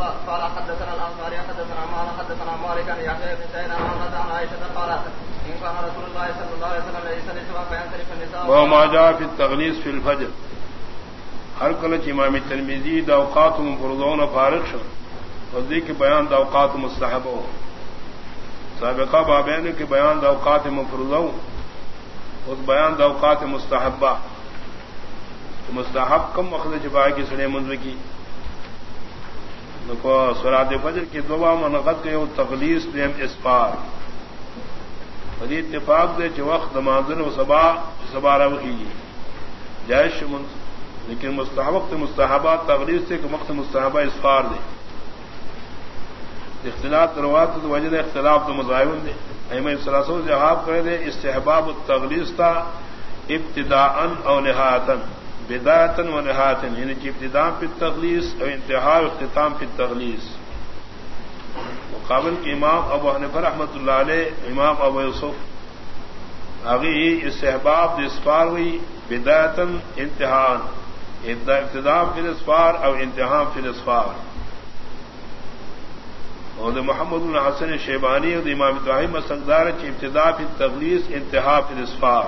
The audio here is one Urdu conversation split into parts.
قال حدثنا الانصاري حدثنا مالك حدثنا مالك عن يحيى بن سعيد عن عائشه قالت ان كان رسول الله صلى الله عليه وسلم ليس لسوا فينصرف النساء وما جاء في التغليظ في الفجر. ہر کلچ امام ترمیزی دوقات مفردون فارغ شو وزی کے بیان دوقات مستحب ہو سابقہ بابین کے بیان دوقات مفرد اس بیان دوقات مستحبہ مستحب کم وقت چپائے کی سڑے منظر کی سورات فجر کی دعا منقد کے تخلیص دیم اسپار بدی اتفاق دے چ وقت مانزن و سبا سبا رو کی جیش لیکن مستحبت مستحبات تغلیز سے کہ وقت مستحبہ اسفار دے. اختلاف روات تو وجہ اختلاف تو مظاہر دے. احمد سلاسوں سے آپ کرے دے، استحباب التغلیز تھا ابتدا ان او نہایتن بدایتن و نہایتن یعنی کہ ابتدا پی تغلیس اور انتہا اختتام پی تغلیس مقابل کے امام ابو حنفر رحمۃ اللہ علیہ، امام ابو یوسف آگے استحباب اسفار ہوئی بدایتن انتہان ابتدام فی الاسفار او انتہام فی الاسفار. اور محمد الحسن شیبانی اور امام ابراہیم مسقدار کی ابتدا فی تغلیس انتہا فی الاسفار.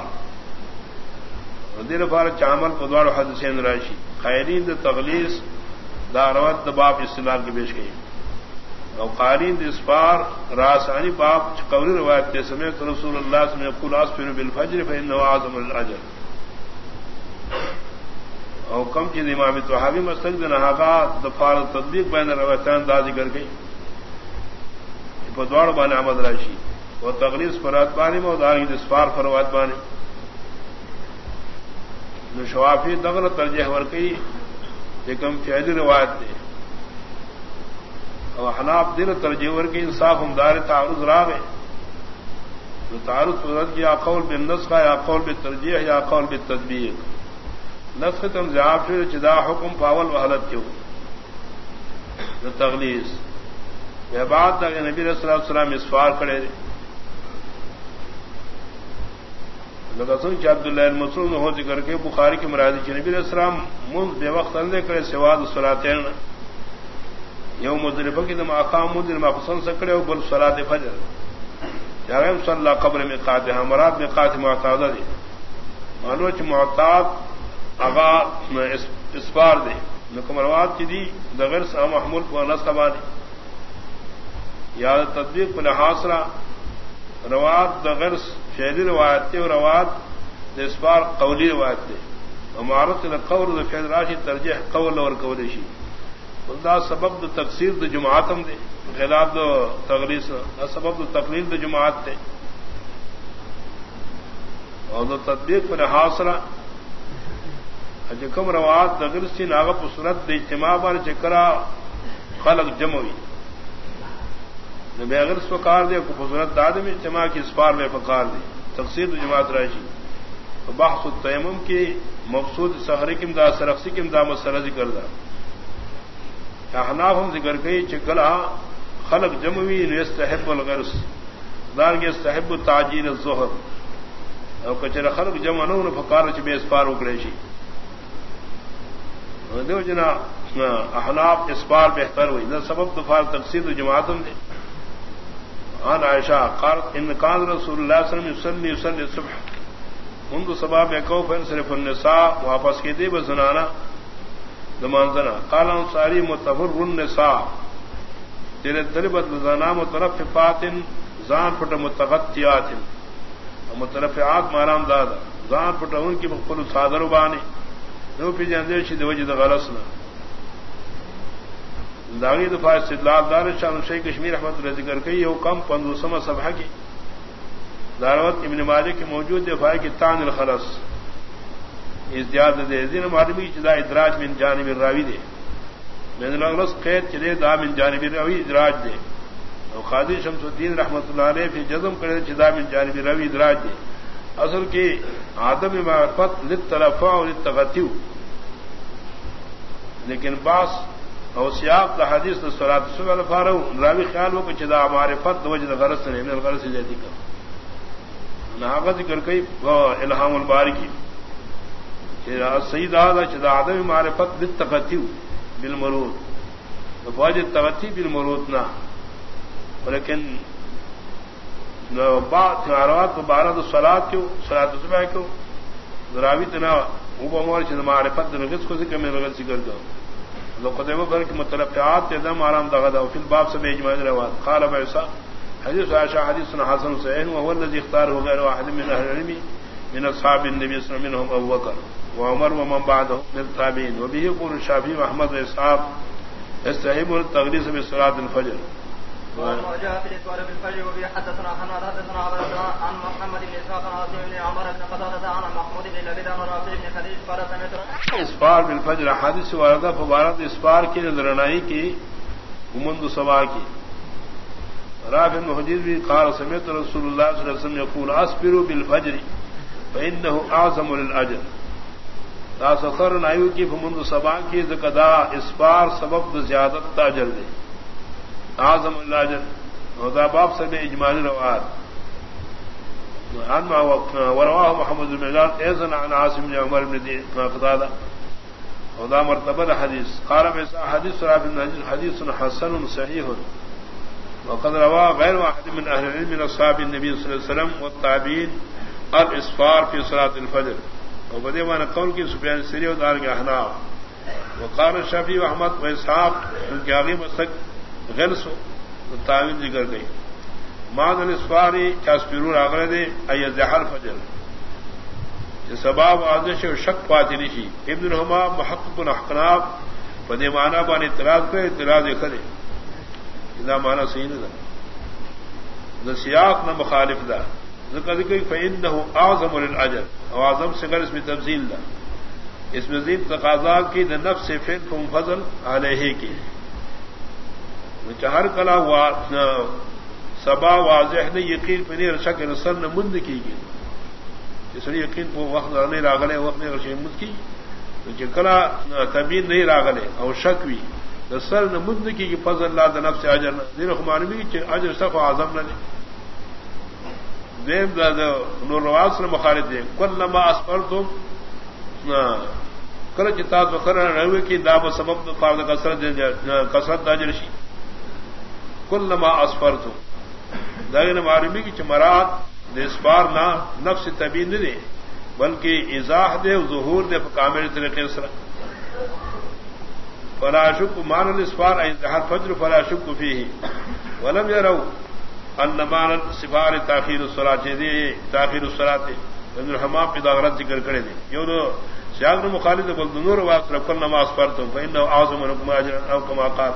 دیر بار چامل پدوار حدثین راشی خیرین د تغلیس داروت دباب استعمال کی پیش گئی اور قارین اسفار راسانی باپ قبری روایت کے سمیت رسول اللہ سے قل اسفر بالفجر فإنه اعظم الاجر او کم چیز امام توحابی مستق دن حقا دفار تطبیق بین روایتان دا ذکر گئی پدوار بان احمد راشی وہ تغلیس فرات بانی میں داری اسفار فروات بانی جو شوافی دغل ترجیح ورکی لیکن فیضی روایت دے. اور حناب دل ترجیح ورکی انصاف ہمدار تعارض راغ جو تعارض قدرت کی یا قول بن نسخہ یا قول بن ترجیح یا قول بن تدبیر نسخ تم زیاب چدا حکم پاول و حلت کیوں. جو تغلیس. یہ بات نبی صلی اللہ علیہ وسلم اسفار کھڑے لگسن عبد اللہ مسرود ہو ذکر کے بخاری کی مرادی چ نبی السلام من بے وقت اندے کرے سواد سلاتین یو مدرفہ کی دم آقا مدر ما پسند سکڑے او بل صلات فجر. جاگم صلی اللہ قبر میں قاتل مراد میں قاتل معتاد دی مانو چ معتاد اغا اسپار دے. نکمروات کی دی دغیر سا محمول کو انس نس قبانی یا تطبیق پر حاصلہ روات دغیر شہری روایت تھے اور روات اس بار قولی روایت تھے عمارت قور فیض راشی ترجیح قول اور قوریشی خدا سبب تقسیر د جماعتم دے۔ خلاف دو تغریس سبب تقریر د جماعت تھے اور دو تدبیر پر حاصلہ اچھا کم روات دگر سی ناغپ سنت اجتماع بار چکرا خلق جم ہوئی۔ بے اگر سکار دے کو فضرت داد میں جمع کی اسپار میں پکار دے۔ تقسیم جماعت راشی۔ بحث التیمم کی مقصود سہری کی امداد سرخسی کی امداد مسئلہ ذکر دا۔ احناف ہم ذکر گئی چکلا خلق جموی نستحب الغرس۔ دار کے استحب تاجیر الظہر اور کچر خلق جمع نو نو فکار چ بے اسپار اکڑیشی دیو جنا، احناف اسپار بہتر ہوئی۔ نہ سبب دفار تقسیم جماعتم دے۔ عن عائشہ قالت ان كان رسول الله صلى الله عليه وسلم يصلي يصلي الصبح منذ صباح میں کو فانصرف النساء واپس کی دی بزنانا دمانزنا قال انصاری متفر النساء۔ تیرے طلبت زنا مترففات زان پٹ متغطیات۔ مترفعات مارام دادا۔ زان پٹ ان کی مخبل صادر بانی۔ نو پی جاندے شی دی جی وجہ غلسنا داغی دفاع استدلال دار شاہ شیخ کشمیر احمد اللہ ذکر کئی وہ کم پندوسم سبھا کی۔ داروت ابن مالک کی موجود دفاع کی تان الخلص۔ ازدیاد دے دین معلومی چدا ادراج من جانب راوی دے۔ میں الخلص قید چلے دا من جانب راوی ادراج دے۔ اور خادی شمس الدین رحمۃ اللہ علیہ فی جزم کرے چدا من جانب راوی ادراج دے۔ اصل کی آدم معرفت لطرفا اور لتغتیو لیکن باس او سیاق دا حدیث دا سرات سوال فارو راوی خیال ہو کہ چدا ہمارے فت وجہ غرض نے یعنی من الغرض زیادی کا نہ ذکر کئی الہام الباری کی سید آدھا چدا آدم معرفت بالتقتیو بالمرور. فوج توتی بل مروتنا لیکن بات بارہ تو سلاد کیوں سلاد صبح کیوں راوی تنا اوپر مور چند معرفت دا نگس کو ذکر میں نگل ذکر دو لو قدم بر کے متلفعات دم آرام دغدا وفي الباب سے اجماع روات قال بعيسى حديث عائشة حديث حسن صحيح، وهو الذي اختاره غير واحد من اهل العلم، من اصحاب النبي صلى الله عليه وسلم، منهم ابو بكر وعمر ومن بعدهم من التابعين. وبه يقول الشافعي واحمد واسحاق استحب التغليظ بصلاه الفجر. وجاء في الاسوار بالفجر وبه حدثنا حماد حدثنا عبد عن محمد بن اسحاق عن عاصم بن عمر بن قتادة عن محمود بن لبيد عن رافع بن خديج قال سمعت اسفار بالفجر حادث واردہ فبارت اسفار کی نظرنائی کی امند سبا کی رافع بن حجیز بھی قال، سمعت رسول اللہ صلی اللہ علیہ وسلم يقول اصبروا بالفجر فانه اعظم للاجر دا سخر نایو کی فمند سبا کی زکدا اسفار سبب زیادت تاجر دے اعظم اللاجر وذا باب سبع اجمال روات عن ما ورواه محمد بن مجال ايضا عن عاصم بن عمر بن دي قتاده وذا مرتبه حديث قال بيسا حديث رافع بن حديث حسن صحيح وقد روى غير واحد من اهل العلم من اصحاب النبي صلى الله عليه وسلم والتابعين الاسفار في صلاه الفجر. وبدي وانا قول کی سفیان الثوری و دار کے احناف وقال الشافعي واحمد واسحاق ان آگے مسک سو تعویل ذکر گئی مان الاسفاری چاسپیرور آگرہ دے اے زہر فجر. سباب آدش و شک پاتی نشی ابن الحما محقق الاحقناب پدے مانا بان اعتراض کرے اعتراض کرے ادا مانا صحیح نہ نہ سیاق نہ مخالف دا ذکر ذکر فعن نہ اعظم الاجر او اعظم سے گر اس میں تفصیل دا اس مزید تقاضا کی نہ نفس سے فعل فم فضل علیہ کی چہر کلا ہوا سبا واضح نے یقین پہ نہیں رشا کے نسر نے مند کی گی اس لیے یقین کو وقت نہیں راگلے وقت نے رشے مند کی۔ کلا تبین نہیں راگلے اور شک بھی سر نے مند کی کہ فضل اللہ دنب سے اجر دین حمان بھی اجر سف اعظم نہ دیم نور نواز نے مخالف دے۔ کل لما اسپر تم کل چتا بخر رہے کی داب سبب کثرت کثرت داجرشی کل نما اسفر تو دائن یعنی معلومی کی چمرات اسپار نہ نفس طبی نہ دے بلکہ ازاح دے ظہور دے کامل طریقے سے فلاشک مان الاسفار اظہار فجر فلاشک فی ہی ولم یا رو ان مان سفار تاخیر السرات دے، تاخیر السرات الحمام یعنی پداغرت ذکر کرے دے. یوں سیاگ مخالف بول نور واس رکل نماز پڑھ تو آزم اجر او کما قال.